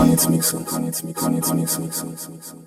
Koniec miksu, koniec miksu, koniec miksu, koniec miksu.